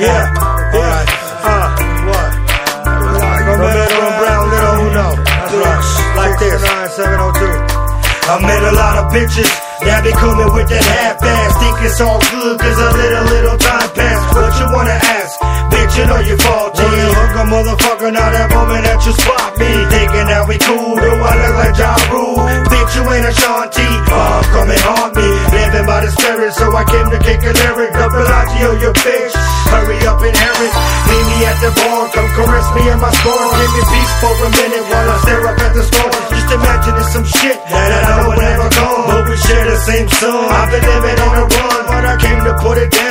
Yeah, yeah. Uh, what? Romero and Brown, little who know. Right. Like this. 702. I met a lot of bitches. That be coming with that half-ass Think it's all good cause a little, little time passed What you wanna ask? Bitch, you know you faulty Hook a motherfucker, now that moment that you spot me Thinking that we cool, do I look like Ja Rule? Bitch, you ain't a Shanti Mom, come and haunt me The so I came to kick a lyric Double Bellagio, your bitch. Hurry up and hear it. Meet me at the bar, come caress me in my score Give me peace for a minute while I stare up at the store Just imagine some shit that I know will never go. But we share the same sun. I've been living on the run But I came to put it down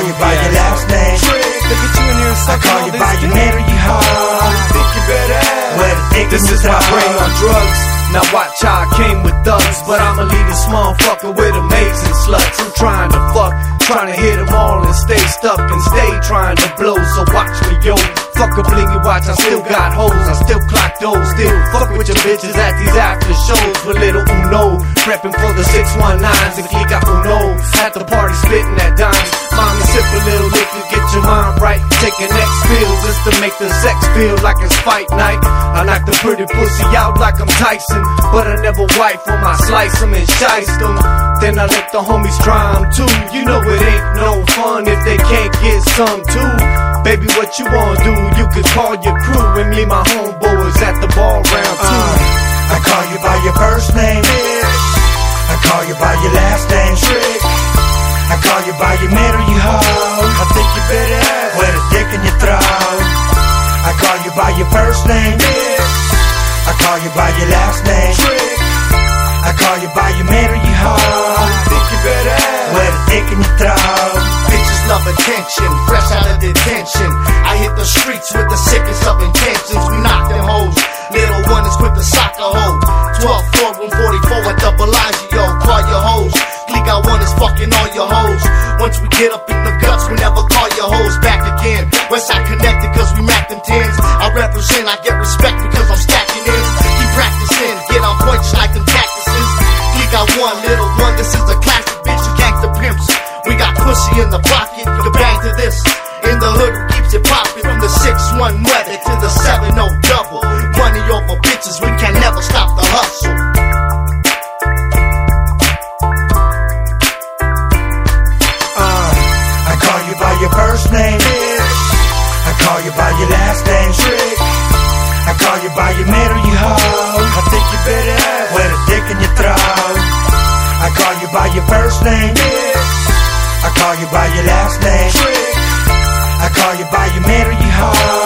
call you by your last name Trick Look at you and I sucking call all you by your middle, you hoe Think you better ask Where the dick This is my brain on drugs. Now watch how I came with thugs, but I'ma leave this motherfucker with amazing sluts. I'm trying to fuck, trying to hit them all and stay stuck and stay trying to blow. So watch me, yo. Fuck a blingy watch, I still got hoes, I still clock those. Still fuck with your bitches at these after shows with little Uno. Prepping for the 619s and click out Uno. At the party spitting that dime. Feel like it's fight night. I knock the pretty pussy out like I'm Tyson, but I never wife them. I slice them and shice them. Then I let the homies try 'em too. You know it ain't no fun if they can't get some too. Baby, what you wanna do? You can call your crew and me, my homeboys at the ball round two. Uh, I call you by your first name, bitch. I call you by your last name, trick. I call you by your middle, you hoe. I think you better name, bitch. I call you by your last name, trick. I call you by your middle, you hoe. I think you better ask where the dick in your throat. Bitches love attention, fresh out of detention. I hit the streets with the sickest of intentions. We knock them hoes. Little one is with the soccer hoe. 12 4 144 at the Bellagio. Call your hoes. Clika One is fucking all your hoes. Once we get up in the guts, we never call your hoes back again. Westside cause I get respect because I'm stacking in. Keep practicing, get on point just like them cactuses. Clika One, little one, this is a classic bitch. You gangsta pimps. We got pussy in the pocket, you can bang to this. In the hood, who keeps it poppin' from the 6-1 weather to the 7-0 double. Money over bitches, we can never stop the hustle. Uh, I call you by your first name, bitch. I call you by your last name, trick. You by your middle, you hoe. I think you better ask where the dick in your throat. I call you by your first name, bitch. I call you by your last name, trick. I call you by your middle, you hoe.